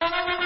you.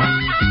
Thank you.